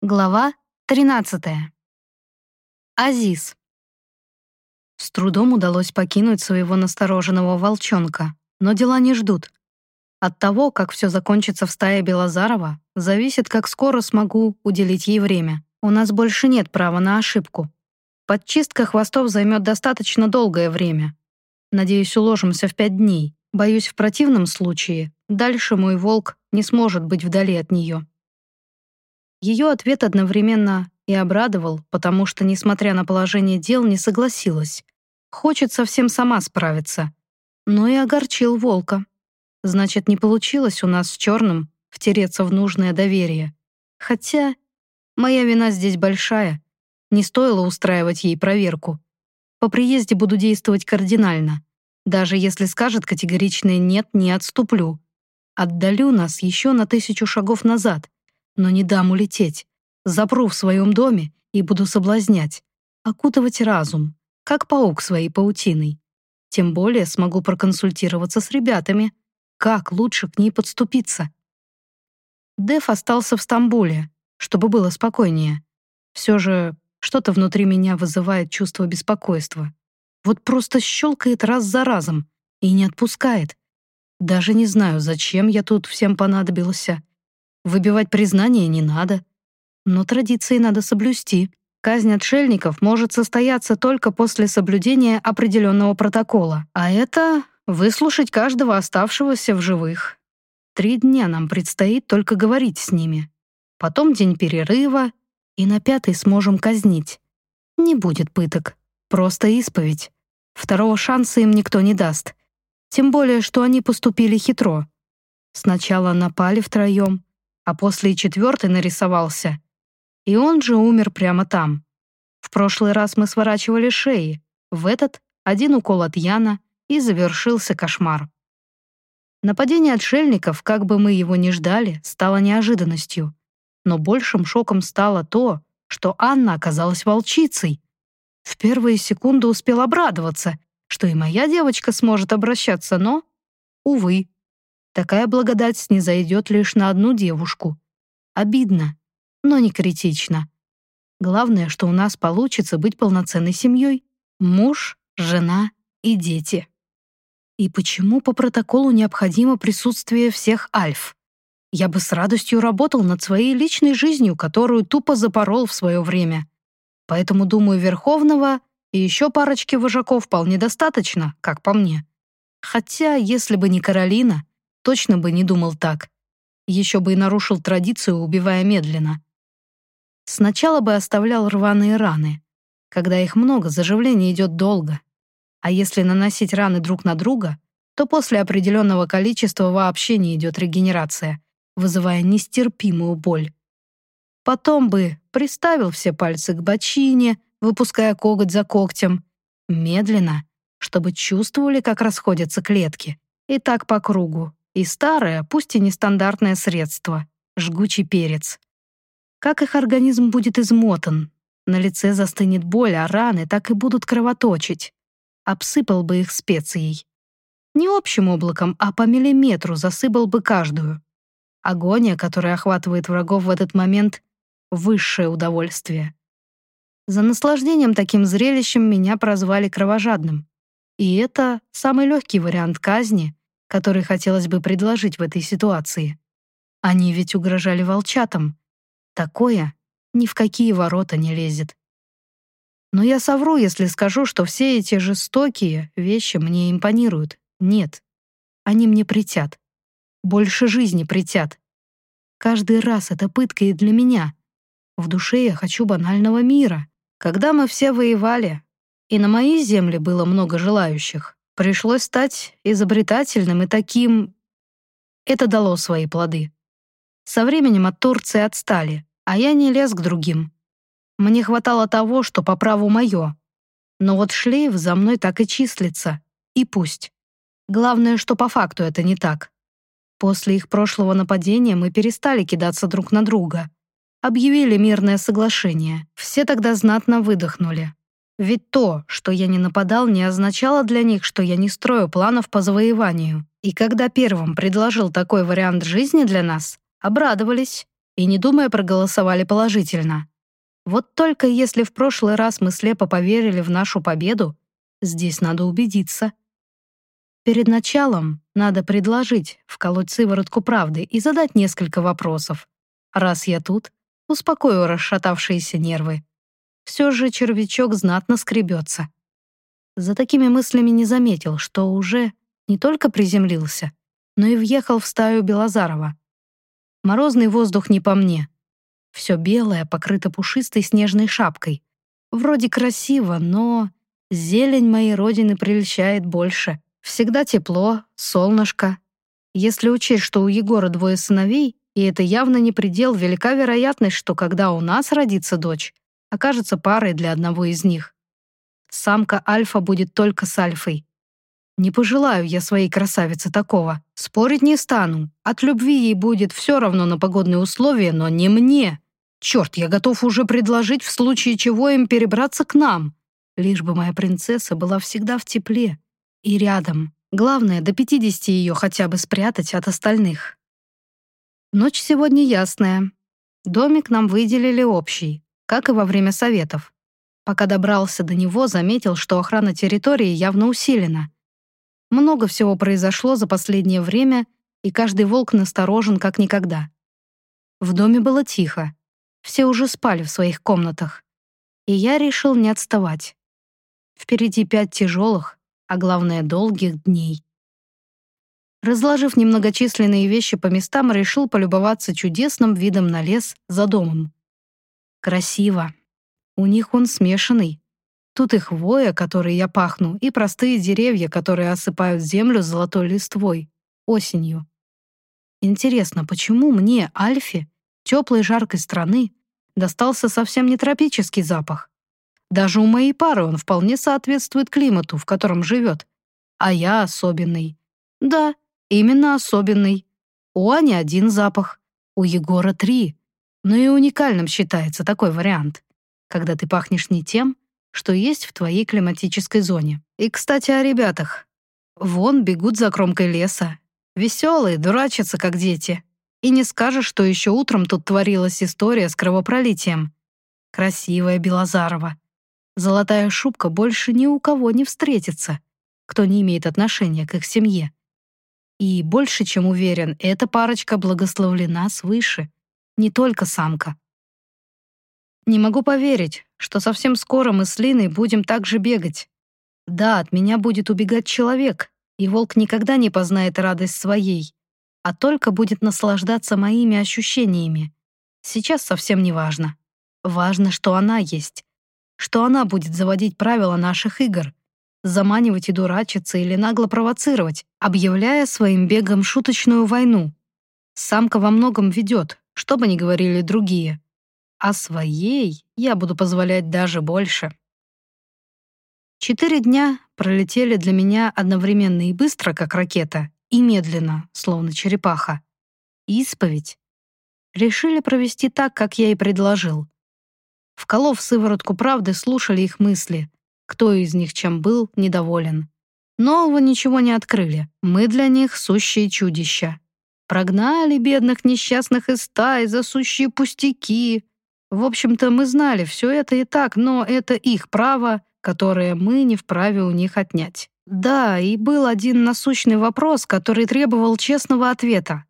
Глава 13. Азиз. С трудом удалось покинуть своего настороженного волчонка, но дела не ждут. От того, как все закончится в стае Белозарова, зависит, как скоро смогу уделить ей время. У нас больше нет права на ошибку. Подчистка хвостов займет достаточно долгое время. Надеюсь, уложимся в пять дней. Боюсь, в противном случае дальше мой волк не сможет быть вдали от нее. Ее ответ одновременно и обрадовал, потому что, несмотря на положение дел, не согласилась. Хочет совсем сама справиться. Но и огорчил волка. Значит, не получилось у нас с черным втереться в нужное доверие. Хотя моя вина здесь большая. Не стоило устраивать ей проверку. По приезде буду действовать кардинально. Даже если скажет категоричное «нет», не отступлю. Отдалю нас еще на тысячу шагов назад — но не дам улететь. Запру в своем доме и буду соблазнять, окутывать разум, как паук своей паутиной. Тем более смогу проконсультироваться с ребятами, как лучше к ней подступиться. Деф остался в Стамбуле, чтобы было спокойнее. Все же что-то внутри меня вызывает чувство беспокойства. Вот просто щелкает раз за разом и не отпускает. Даже не знаю, зачем я тут всем понадобился. Выбивать признание не надо. Но традиции надо соблюсти. Казнь отшельников может состояться только после соблюдения определенного протокола. А это выслушать каждого оставшегося в живых. Три дня нам предстоит только говорить с ними. Потом день перерыва, и на пятый сможем казнить. Не будет пыток, просто исповедь. Второго шанса им никто не даст. Тем более, что они поступили хитро. Сначала напали втроем, а после и четвертый нарисовался. И он же умер прямо там. В прошлый раз мы сворачивали шеи, в этот — один укол от Яна, и завершился кошмар. Нападение отшельников, как бы мы его ни ждали, стало неожиданностью. Но большим шоком стало то, что Анна оказалась волчицей. В первые секунды успел обрадоваться, что и моя девочка сможет обращаться, но, увы, Такая благодать снизойдет лишь на одну девушку. Обидно, но не критично. Главное, что у нас получится быть полноценной семьей. Муж, жена и дети. И почему по протоколу необходимо присутствие всех альф? Я бы с радостью работал над своей личной жизнью, которую тупо запорол в свое время. Поэтому, думаю, Верховного и еще парочки вожаков вполне достаточно, как по мне. Хотя, если бы не Каролина, точно бы не думал так. Еще бы и нарушил традицию, убивая медленно. Сначала бы оставлял рваные раны. Когда их много, заживление идет долго. А если наносить раны друг на друга, то после определенного количества вообще не идет регенерация, вызывая нестерпимую боль. Потом бы приставил все пальцы к бочине, выпуская коготь за когтем, медленно, чтобы чувствовали, как расходятся клетки, и так по кругу, и старое, пусть и нестандартное средство — жгучий перец. Как их организм будет измотан? На лице застынет боль, а раны так и будут кровоточить. Обсыпал бы их специей. Не общим облаком, а по миллиметру засыпал бы каждую. Агония, которая охватывает врагов в этот момент — высшее удовольствие. За наслаждением таким зрелищем меня прозвали кровожадным. И это самый легкий вариант казни, который хотелось бы предложить в этой ситуации. Они ведь угрожали волчатам. Такое ни в какие ворота не лезет. Но я совру, если скажу, что все эти жестокие вещи мне импонируют. Нет, они мне притят. Больше жизни притят. Каждый раз это пытка и для меня. В душе я хочу банального мира. Когда мы все воевали, и на моей земле было много желающих, Пришлось стать изобретательным и таким... Это дало свои плоды. Со временем от Турции отстали, а я не лез к другим. Мне хватало того, что по праву мое. Но вот шлейф за мной так и числится. И пусть. Главное, что по факту это не так. После их прошлого нападения мы перестали кидаться друг на друга. Объявили мирное соглашение. Все тогда знатно выдохнули. Ведь то, что я не нападал, не означало для них, что я не строю планов по завоеванию. И когда первым предложил такой вариант жизни для нас, обрадовались и, не думая, проголосовали положительно. Вот только если в прошлый раз мы слепо поверили в нашу победу, здесь надо убедиться. Перед началом надо предложить вколоть сыворотку правды и задать несколько вопросов. Раз я тут, успокою расшатавшиеся нервы. Все же червячок знатно скребется. За такими мыслями не заметил, что уже не только приземлился, но и въехал в стаю Белозарова. Морозный воздух не по мне. Все белое покрыто пушистой снежной шапкой. Вроде красиво, но зелень моей родины прельщает больше. Всегда тепло, солнышко. Если учесть, что у Егора двое сыновей, и это явно не предел, велика вероятность, что когда у нас родится дочь, окажется парой для одного из них. Самка альфа будет только с альфой. Не пожелаю я своей красавице такого. Спорить не стану. От любви ей будет все равно на погодные условия, но не мне. Черт, я готов уже предложить в случае чего им перебраться к нам. Лишь бы моя принцесса была всегда в тепле и рядом. Главное, до 50 ее хотя бы спрятать от остальных. Ночь сегодня ясная. Домик нам выделили общий, как и во время советов. Пока добрался до него, заметил, что охрана территории явно усилена. Много всего произошло за последнее время, и каждый волк насторожен как никогда. В доме было тихо. Все уже спали в своих комнатах. И я решил не отставать. Впереди пять тяжелых, а главное, долгих дней. Разложив немногочисленные вещи по местам, решил полюбоваться чудесным видом на лес за домом. Красиво, у них он смешанный. Тут и хвоя, которой я пахну, и простые деревья, которые осыпают землю золотой листвой, осенью. Интересно, почему мне, Альфе, теплой жаркой страны, достался совсем не тропический запах? Даже у моей пары он вполне соответствует климату, в котором живет. А я особенный. Да, именно особенный. У Ани один запах, у Егора три. Но и уникальным считается такой вариант когда ты пахнешь не тем, что есть в твоей климатической зоне. И, кстати, о ребятах. Вон бегут за кромкой леса. Веселые, дурачатся, как дети. И не скажешь, что еще утром тут творилась история с кровопролитием. Красивая Белозарова. Золотая шубка больше ни у кого не встретится, кто не имеет отношения к их семье. И больше чем уверен, эта парочка благословлена свыше. Не только самка. Не могу поверить, что совсем скоро мы с Линой будем так же бегать. Да, от меня будет убегать человек, и волк никогда не познает радость своей, а только будет наслаждаться моими ощущениями. Сейчас совсем не важно. Важно, что она есть, что она будет заводить правила наших игр, заманивать и дурачиться или нагло провоцировать, объявляя своим бегом шуточную войну. Самка во многом ведет, что бы ни говорили другие а своей я буду позволять даже больше. Четыре дня пролетели для меня одновременно и быстро, как ракета, и медленно, словно черепаха. Исповедь. Решили провести так, как я и предложил. Вколов сыворотку правды, слушали их мысли, кто из них чем был недоволен. Нового ничего не открыли, мы для них сущие чудища. Прогнали бедных несчастных из стаи за сущие пустяки, в общем-то, мы знали все это и так, но это их право, которое мы не вправе у них отнять. Да, и был один насущный вопрос, который требовал честного ответа.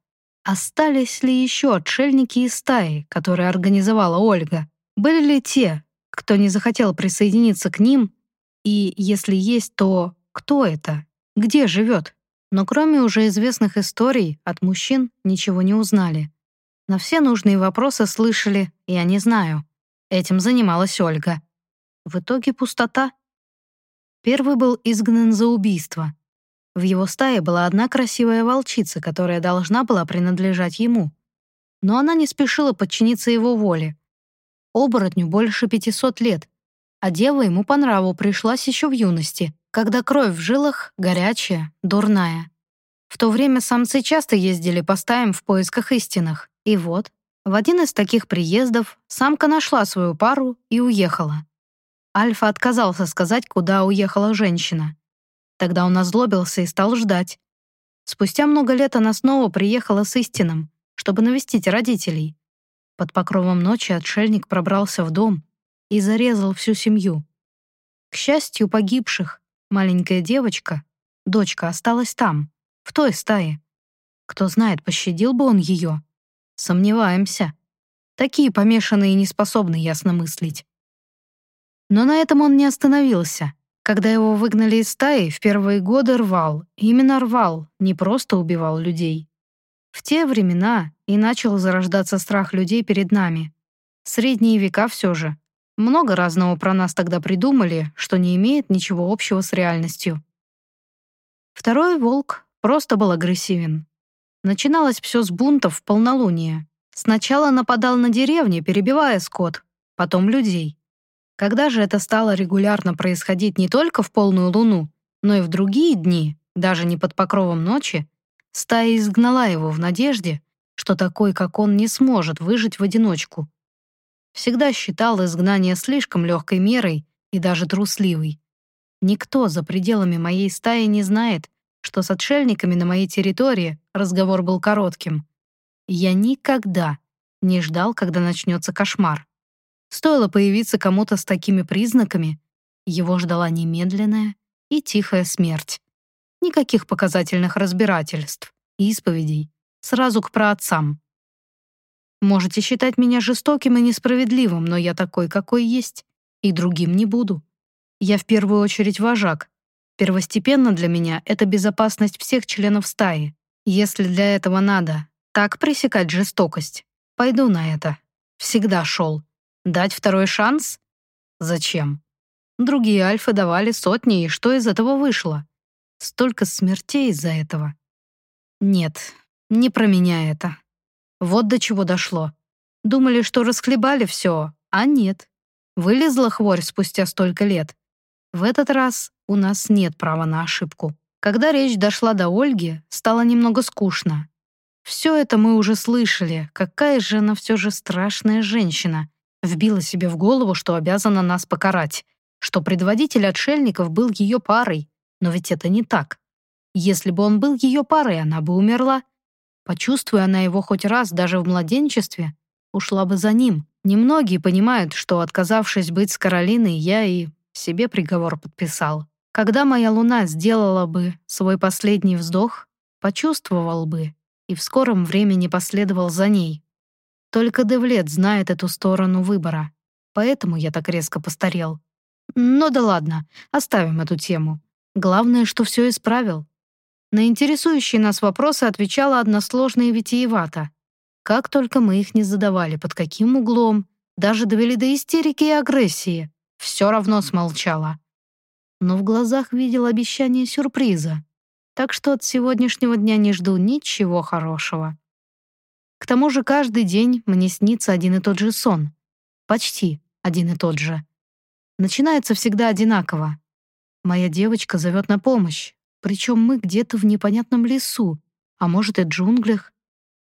Остались ли еще отшельники из стаи, которые организовала Ольга? Были ли те, кто не захотел присоединиться к ним? И если есть, то кто это? Где живет? Но кроме уже известных историй, от мужчин ничего не узнали. На все нужные вопросы слышали «я не знаю». Этим занималась Ольга. В итоге пустота. Первый был изгнан за убийство. В его стае была одна красивая волчица, которая должна была принадлежать ему. Но она не спешила подчиниться его воле. Оборотню больше 500 лет, а дева ему по нраву пришлась еще в юности, когда кровь в жилах горячая, дурная. В то время самцы часто ездили по стаям в поисках истинных. И вот, в один из таких приездов самка нашла свою пару и уехала. Альфа отказался сказать, куда уехала женщина. Тогда он озлобился и стал ждать. Спустя много лет она снова приехала с истином, чтобы навестить родителей. Под покровом ночи отшельник пробрался в дом и зарезал всю семью. К счастью погибших, маленькая девочка, дочка, осталась там, в той стае. Кто знает, пощадил бы он ее. Сомневаемся. Такие помешанные не способны ясно мыслить. Но на этом он не остановился. Когда его выгнали из стаи, в первые годы рвал. Именно рвал, не просто убивал людей. В те времена и начал зарождаться страх людей перед нами. Средние века все же. Много разного про нас тогда придумали, что не имеет ничего общего с реальностью. Второй волк просто был агрессивен. Начиналось все с бунтов в полнолуние. Сначала нападал на деревни, перебивая скот, потом людей. Когда же это стало регулярно происходить не только в полную луну, но и в другие дни, даже не под покровом ночи, стая изгнала его в надежде, что такой, как он, не сможет выжить в одиночку. Всегда считал изгнание слишком легкой мерой и даже трусливой. Никто за пределами моей стаи не знает, что с отшельниками на моей территории разговор был коротким. Я никогда не ждал, когда начнется кошмар. Стоило появиться кому-то с такими признаками, его ждала немедленная и тихая смерть. Никаких показательных разбирательств, исповедей, сразу к праотцам. Можете считать меня жестоким и несправедливым, но я такой, какой есть, и другим не буду. Я в первую очередь вожак. Первостепенно для меня это безопасность всех членов стаи. Если для этого надо так пресекать жестокость, пойду на это. Всегда шел. Дать второй шанс? Зачем? Другие альфы давали сотни, и что из этого вышло? Столько смертей из-за этого. Нет, не про меня это. Вот до чего дошло. Думали, что расхлебали все, а нет. Вылезла хворь спустя столько лет. В этот раз у нас нет права на ошибку. Когда речь дошла до Ольги, стало немного скучно. Все это мы уже слышали. Какая же она все же страшная женщина. Вбила себе в голову, что обязана нас покарать. Что предводитель отшельников был ее парой. Но ведь это не так. Если бы он был ее парой, она бы умерла. Почувствуя она его хоть раз даже в младенчестве, ушла бы за ним. Немногие понимают, что, отказавшись быть с Каролиной, я и себе приговор подписал. Когда моя луна сделала бы свой последний вздох, почувствовал бы, и в скором времени последовал за ней. Только Девлет знает эту сторону выбора, поэтому я так резко постарел. Но да ладно, оставим эту тему. Главное, что все исправил. На интересующие нас вопросы отвечала односложно и витиевато. Как только мы их не задавали, под каким углом, даже довели до истерики и агрессии, все равно смолчала. Но в глазах видел обещание сюрприза так что от сегодняшнего дня не жду ничего хорошего. К тому же каждый день мне снится один и тот же сон. Почти один и тот же. Начинается всегда одинаково. Моя девочка зовет на помощь, причем мы где-то в непонятном лесу, а может и джунглях.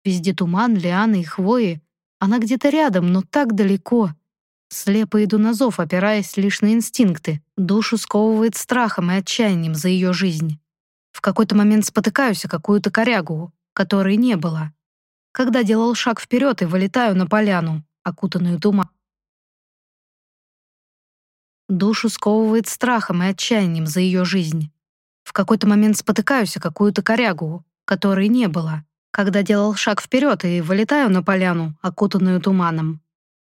Везде туман, лианы и хвои. Она где-то рядом, но так далеко. Слепо иду на зов, опираясь лишь на инстинкты. Душу сковывает страхом и отчаянием за ее жизнь. В какой-то момент спотыкаюсь о какую-то корягу, которой не было. Когда делал шаг вперед и вылетаю на поляну, окутанную туманом. Душу сковывает страхом и отчаянием за ее жизнь. В какой-то момент спотыкаюсь о какую-то корягу, которой не было, когда делал шаг вперед и вылетаю на поляну, окутанную туманом.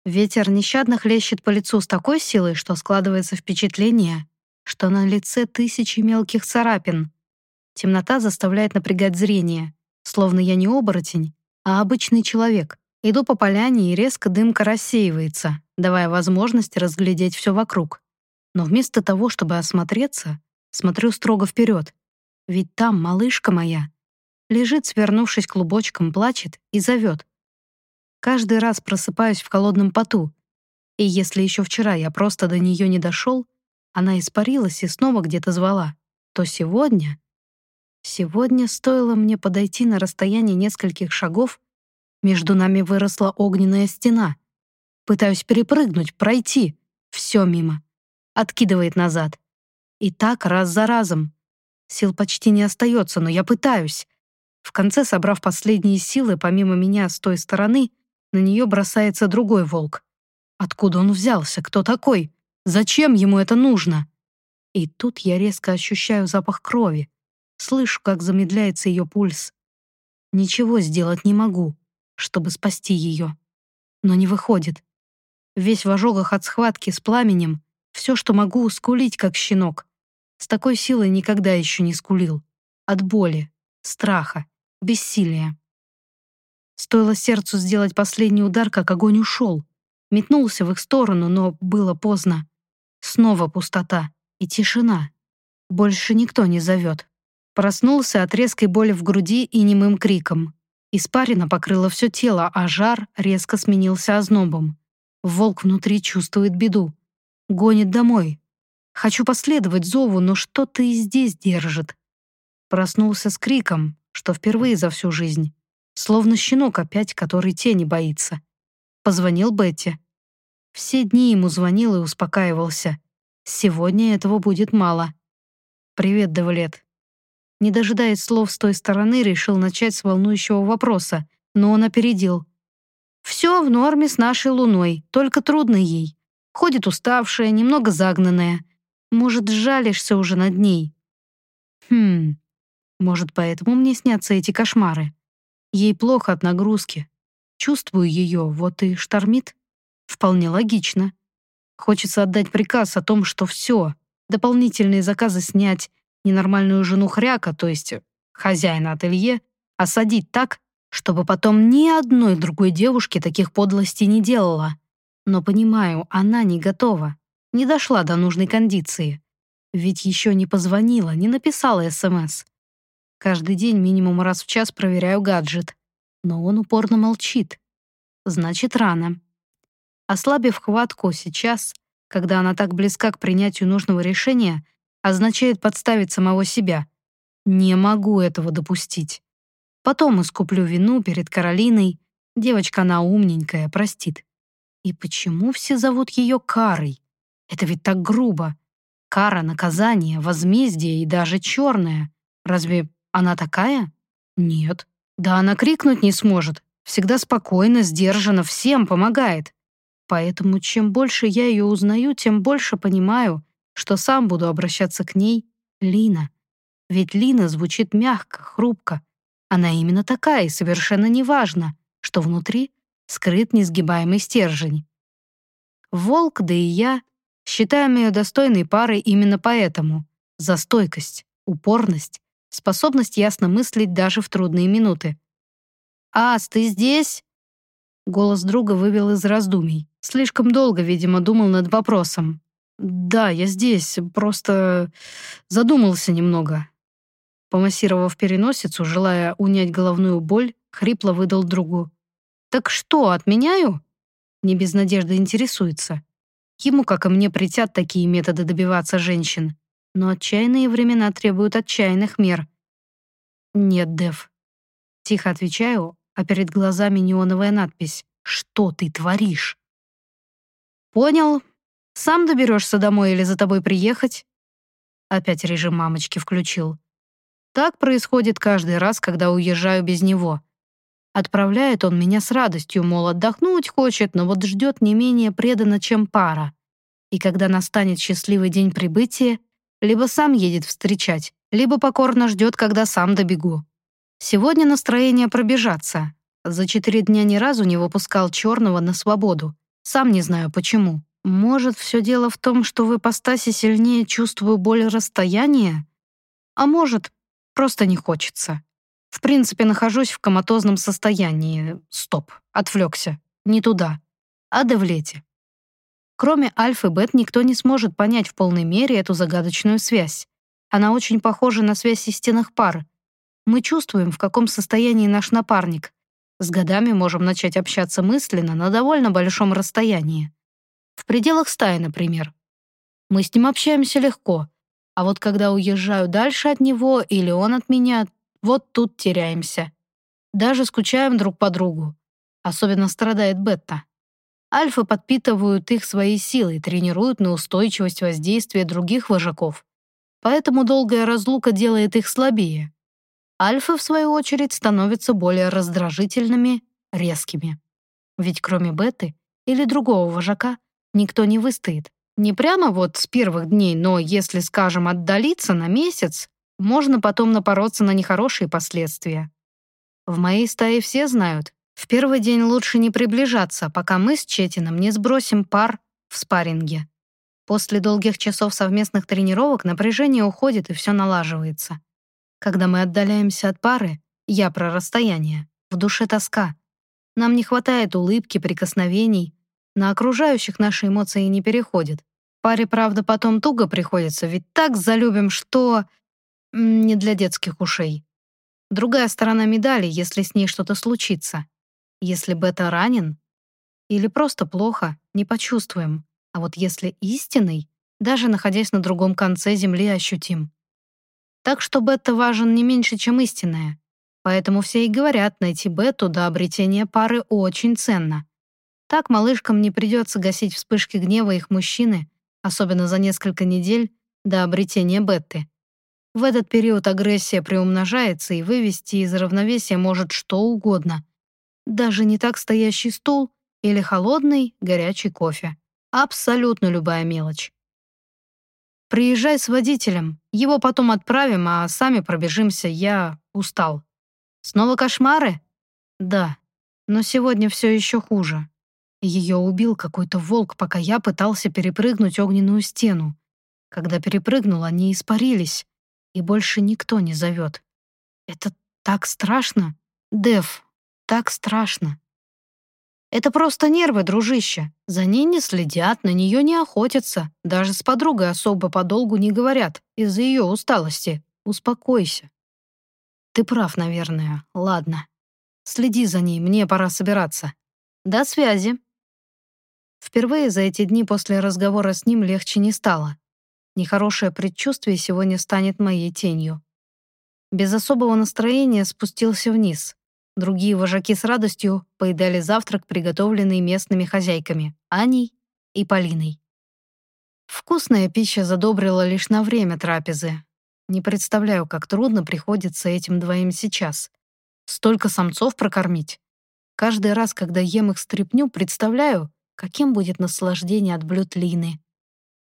Ветер нещадно хлещет по лицу с такой силой, что складывается впечатление, что на лице тысячи мелких царапин, Темнота заставляет напрягать зрение, словно я не оборотень, а обычный человек. Иду по поляне, и резко дымка рассеивается, давая возможность разглядеть все вокруг. Но вместо того, чтобы осмотреться, смотрю строго вперед. Ведь там малышка моя. Лежит, свернувшись клубочком, плачет и зовет. Каждый раз просыпаюсь в холодном поту. И если еще вчера я просто до нее не дошел, она испарилась и снова где-то звала, то сегодня Сегодня стоило мне подойти на расстояние нескольких шагов, между нами выросла огненная стена. Пытаюсь перепрыгнуть, пройти. Все мимо. Откидывает назад. И так раз за разом. Сил почти не остается, но я пытаюсь. В конце, собрав последние силы, помимо меня с той стороны, на нее бросается другой волк. Откуда он взялся? Кто такой? Зачем ему это нужно? И тут я резко ощущаю запах крови. Слышу, как замедляется ее пульс. Ничего сделать не могу, чтобы спасти ее. Но не выходит. Весь в ожогах от схватки с пламенем, все, что могу, скулить, как щенок. С такой силой никогда еще не скулил. От боли, страха, бессилия. Стоило сердцу сделать последний удар, как огонь ушел. Метнулся в их сторону, но было поздно. Снова пустота и тишина. Больше никто не зовет. Проснулся от резкой боли в груди и немым криком. Испарина покрыла все тело, а жар резко сменился ознобом. Волк внутри чувствует беду. Гонит домой. Хочу последовать зову, но что-то и здесь держит. Проснулся с криком, что впервые за всю жизнь. Словно щенок опять, который тени боится. Позвонил Бетти. Все дни ему звонил и успокаивался. Сегодня этого будет мало. «Привет, Давлет». Не дожидаясь слов с той стороны, решил начать с волнующего вопроса, но он опередил. «Все в норме с нашей луной, только трудно ей. Ходит уставшая, немного загнанная. Может, жалишься уже над ней?» «Хм, может, поэтому мне снятся эти кошмары?» Ей плохо от нагрузки. Чувствую ее, вот и штормит. Вполне логично. Хочется отдать приказ о том, что все, дополнительные заказы снять, ненормальную жену хряка, то есть хозяина ателье, осадить так, чтобы потом ни одной другой девушке таких подлостей не делала. Но понимаю, она не готова, не дошла до нужной кондиции. Ведь еще не позвонила, не написала СМС. Каждый день минимум раз в час проверяю гаджет. Но он упорно молчит. Значит, рано. Ослабив хватку сейчас, когда она так близка к принятию нужного решения, означает подставить самого себя. Не могу этого допустить. Потом искуплю вину перед Каролиной. Девочка она умненькая, простит. И почему все зовут ее Карой? Это ведь так грубо. Кара, наказание, возмездие и даже черное. Разве она такая? Нет. Да она крикнуть не сможет. Всегда спокойно, сдержанно, всем помогает. Поэтому чем больше я ее узнаю, тем больше понимаю, что сам буду обращаться к ней Лина. Ведь Лина звучит мягко, хрупко. Она именно такая, и совершенно неважно, что внутри скрыт несгибаемый стержень. Волк, да и я, считаем ее достойной парой именно поэтому. За стойкость, упорность способность ясно мыслить даже в трудные минуты. «Ас, ты здесь?» Голос друга вывел из раздумий. Слишком долго, видимо, думал над вопросом. «Да, я здесь, просто задумался немного». Помассировав переносицу, желая унять головную боль, хрипло выдал другу. «Так что, отменяю?» Не без надежды интересуется. Ему, как и мне, притят такие методы добиваться женщин но отчаянные времена требуют отчаянных мер. «Нет, Дев». Тихо отвечаю, а перед глазами неоновая надпись «Что ты творишь?» «Понял. Сам доберешься домой или за тобой приехать?» Опять режим мамочки включил. Так происходит каждый раз, когда уезжаю без него. Отправляет он меня с радостью, мол, отдохнуть хочет, но вот ждет не менее преданно, чем пара. И когда настанет счастливый день прибытия, либо сам едет встречать, либо покорно ждет, когда сам добегу. Сегодня настроение пробежаться. За четыре дня ни разу не выпускал черного на свободу. Сам не знаю почему. Может, все дело в том, что в ипостаси сильнее чувствую боль расстояния? А может, просто не хочется. В принципе, нахожусь в коматозном состоянии. Стоп, отвлекся. Не туда. А давлете. Кроме Альф и Бет никто не сможет понять в полной мере эту загадочную связь. Она очень похожа на связь истинных пар. Мы чувствуем, в каком состоянии наш напарник. С годами можем начать общаться мысленно на довольно большом расстоянии. В пределах стаи, например. Мы с ним общаемся легко, а вот когда уезжаю дальше от него или он от меня, вот тут теряемся. Даже скучаем друг по другу. Особенно страдает Бетта. Альфы подпитывают их своей силой, тренируют на устойчивость воздействия других вожаков. Поэтому долгая разлука делает их слабее. Альфы, в свою очередь, становятся более раздражительными, резкими. Ведь кроме Беты или другого вожака никто не выстоит. Не прямо вот с первых дней, но если, скажем, отдалиться на месяц, можно потом напороться на нехорошие последствия. В моей стае все знают, в первый день лучше не приближаться, пока мы с Четином не сбросим пар в спарринге. После долгих часов совместных тренировок напряжение уходит и все налаживается. Когда мы отдаляемся от пары, я про расстояние, в душе тоска. Нам не хватает улыбки, прикосновений. На окружающих наши эмоции не переходят. Паре, правда, потом туго приходится, ведь так залюбим, что... Не для детских ушей. Другая сторона медали, если с ней что-то случится. Если Бета ранен или просто плохо, не почувствуем. А вот если истинный, даже находясь на другом конце земли, ощутим. Так что бета важен не меньше, чем истинная. Поэтому все и говорят, найти бету до обретения пары очень ценно. Так малышкам не придется гасить вспышки гнева их мужчины, особенно за несколько недель до обретения беты. В этот период агрессия приумножается, и вывести из равновесия может что угодно. Даже не так стоящий стул или холодный, горячий кофе. Абсолютно любая мелочь. Приезжай с водителем, его потом отправим, а сами пробежимся, я устал. Снова кошмары? Да, но сегодня все еще хуже. Ее убил какой-то волк, пока я пытался перепрыгнуть огненную стену. Когда перепрыгнул, они испарились, и больше никто не зовет. Это так страшно, Дев, так страшно. Это просто нервы, дружище. За ней не следят, на нее не охотятся. Даже с подругой особо подолгу не говорят из-за ее усталости. Успокойся. Ты прав, наверное. Ладно. Следи за ней, мне пора собираться. До связи. Впервые за эти дни после разговора с ним легче не стало. Нехорошее предчувствие сегодня станет моей тенью. Без особого настроения спустился вниз, Другие вожаки с радостью поедали завтрак, приготовленный местными хозяйками Аней и Полиной. Вкусная пища задобрила лишь на время трапезы. Не представляю, как трудно приходится этим двоим сейчас. Столько самцов прокормить. Каждый раз, когда ем их стряпню, представляю, каким будет наслаждение от блюд Лины.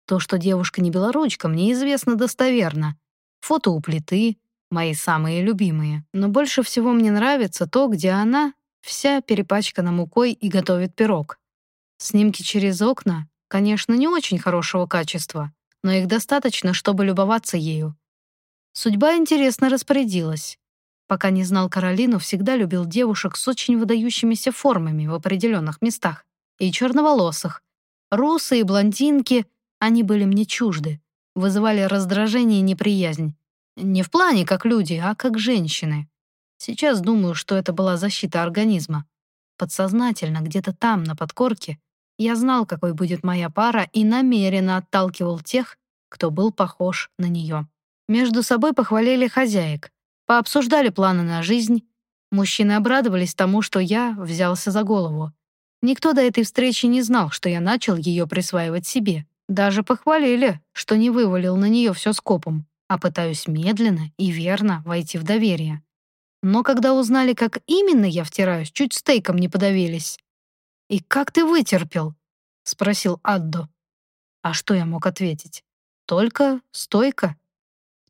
То, что девушка не белоручка, мне известно достоверно. Фото у плиты, мои самые любимые. Но больше всего мне нравится то, где она вся перепачкана мукой и готовит пирог. Снимки через окна, конечно, не очень хорошего качества, но их достаточно, чтобы любоваться ею. Судьба интересно распорядилась. Пока не знал Каролину, всегда любил девушек с очень выдающимися формами в определенных местах. И черноволосых. Русы и блондинки, они были мне чужды. Вызывали раздражение и неприязнь. Не в плане как люди, а как женщины. Сейчас думаю, что это была защита организма. Подсознательно, где-то там, на подкорке, я знал, какой будет моя пара, и намеренно отталкивал тех, кто был похож на нее. Между собой похвалили хозяек, пообсуждали планы на жизнь. Мужчины обрадовались тому, что я взялся за голову. Никто до этой встречи не знал, что я начал ее присваивать себе. Даже похвалили, что не вывалил на нее все скопом а пытаюсь медленно и верно войти в доверие. Но когда узнали, как именно я втираюсь, чуть стейком не подавились. «И как ты вытерпел?» — спросил Аддо. А что я мог ответить? Только стойко.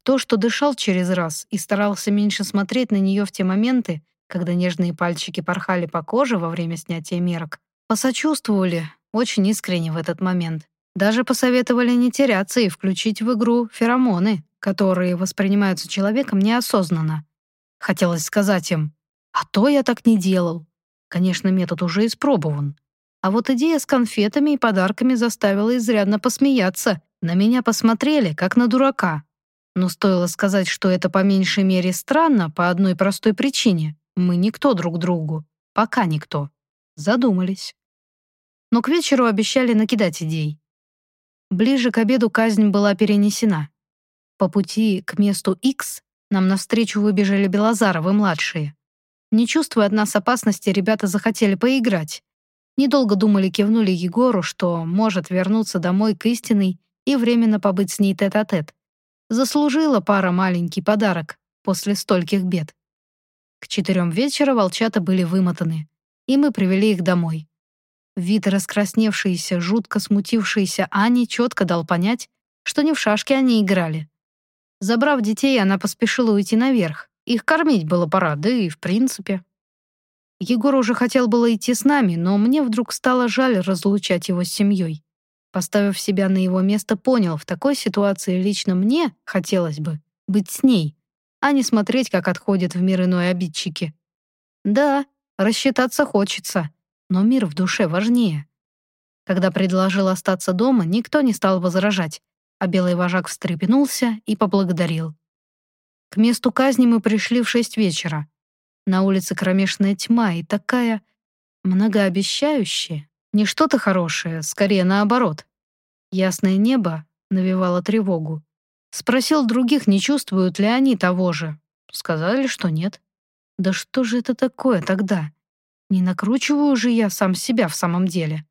То, что дышал через раз и старался меньше смотреть на нее в те моменты, когда нежные пальчики порхали по коже во время снятия мерок, посочувствовали очень искренне в этот момент. Даже посоветовали не теряться и включить в игру феромоны, которые воспринимаются человеком неосознанно. Хотелось сказать им, а то я так не делал. Конечно, метод уже испробован. А вот идея с конфетами и подарками заставила изрядно посмеяться. На меня посмотрели, как на дурака. Но стоило сказать, что это по меньшей мере странно по одной простой причине. Мы никто друг другу. Пока никто. Задумались. Но к вечеру обещали накидать идей. Ближе к обеду казнь была перенесена. По пути к месту X нам навстречу выбежали Белозаровы-младшие. Не чувствуя от нас опасности, ребята захотели поиграть. Недолго думали, кивнули Егору, что может вернуться домой к истинной и временно побыть с ней тет-а-тет. -тет. Заслужила пара маленький подарок после стольких бед. К четырем вечера волчата были вымотаны, и мы привели их домой. Вид раскрасневшейся, жутко смутившейся Ани четко дал понять, что не в шашки они играли. Забрав детей, она поспешила уйти наверх. Их кормить было пора, да и в принципе. Егор уже хотел было идти с нами, но мне вдруг стало жаль разлучать его с семьей. Поставив себя на его место, понял, в такой ситуации лично мне хотелось бы быть с ней, а не смотреть, как отходят в мир иной обидчики. Да, рассчитаться хочется, но мир в душе важнее. Когда предложил остаться дома, никто не стал возражать, а белый вожак встрепенулся и поблагодарил. К месту казни мы пришли в шесть вечера. На улице кромешная тьма и такая многообещающая. Не что-то хорошее, скорее наоборот. Ясное небо навевало тревогу. Спросил других, не чувствуют ли они того же. Сказали, что нет. Да что же это такое тогда? Не накручиваю же я сам себя в самом деле.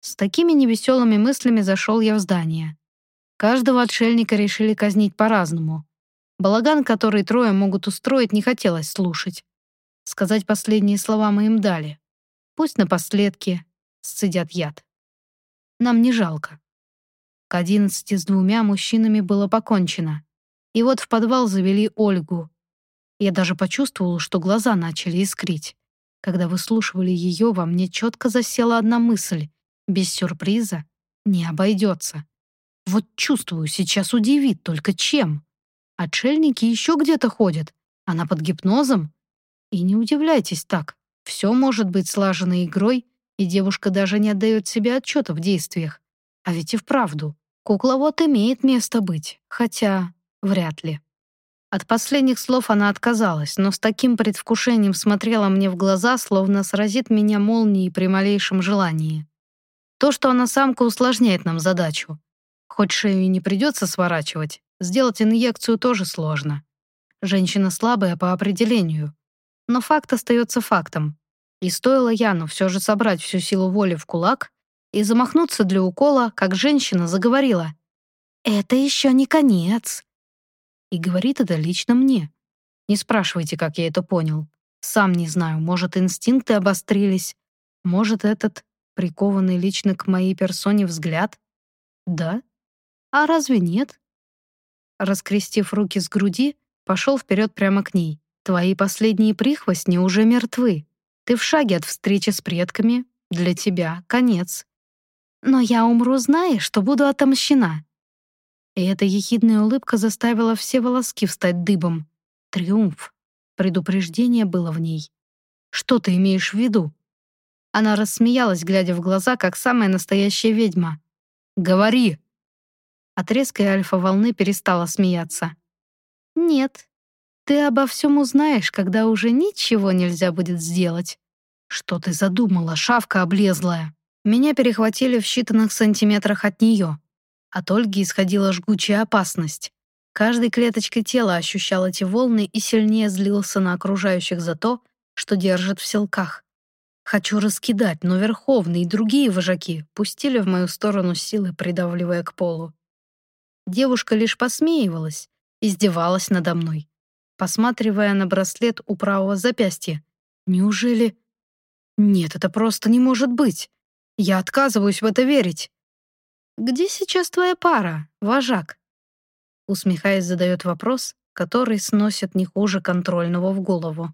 С такими невеселыми мыслями зашел я в здание. Каждого отшельника решили казнить по-разному. Балаган, который трое могут устроить, не хотелось слушать. Сказать последние слова мы им дали. Пусть напоследки сцедят яд. Нам не жалко. К одиннадцати с двумя мужчинами было покончено. И вот в подвал завели Ольгу. Я даже почувствовала, что глаза начали искрить. Когда выслушивали ее, во мне четко засела одна мысль. Без сюрприза не обойдется. Вот чувствую, сейчас удивит, только чем? Отшельники еще где-то ходят. Она под гипнозом? И не удивляйтесь так. Все может быть слажено игрой, и девушка даже не отдает себе отчета в действиях. А ведь и вправду, кукловод имеет место быть, хотя вряд ли. От последних слов она отказалась, но с таким предвкушением смотрела мне в глаза, словно сразит меня молнией при малейшем желании. То, что она самка, усложняет нам задачу. Хоть шею и не придется сворачивать, сделать инъекцию тоже сложно. Женщина слабая по определению. Но факт остается фактом. И стоило Яну все же собрать всю силу воли в кулак и замахнуться для укола, как женщина заговорила. «Это еще не конец. И говорит это лично мне. Не спрашивайте, как я это понял. Сам не знаю, может, инстинкты обострились, может, этот прикованный лично к моей персоне взгляд? Да? А разве нет? Раскрестив руки с груди, пошел вперед прямо к ней. Твои последние прихвостни уже мертвы. Ты в шаге от встречи с предками. Для тебя конец. Но я умру, зная, что буду отомщена. И эта ехидная улыбка заставила все волоски встать дыбом. Триумф. Предупреждение было в ней. «Что ты имеешь в виду?» Она рассмеялась, глядя в глаза, как самая настоящая ведьма. «Говори!» От резкой альфа-волны перестала смеяться. «Нет, ты обо всем узнаешь, когда уже ничего нельзя будет сделать». «Что ты задумала, шавка облезлая?» Меня перехватили в считанных сантиметрах от нее. От Ольги исходила жгучая опасность. Каждой клеточкой тела ощущал эти волны и сильнее злился на окружающих за то, что держит в селках. Хочу раскидать, но Верховный и другие вожаки пустили в мою сторону силы, придавливая к полу. Девушка лишь посмеивалась, издевалась надо мной, посматривая на браслет у правого запястья. Неужели... Нет, это просто не может быть. Я отказываюсь в это верить. «Где сейчас твоя пара, вожак?» Усмехаясь, задает вопрос, который сносит не хуже контрольного в голову.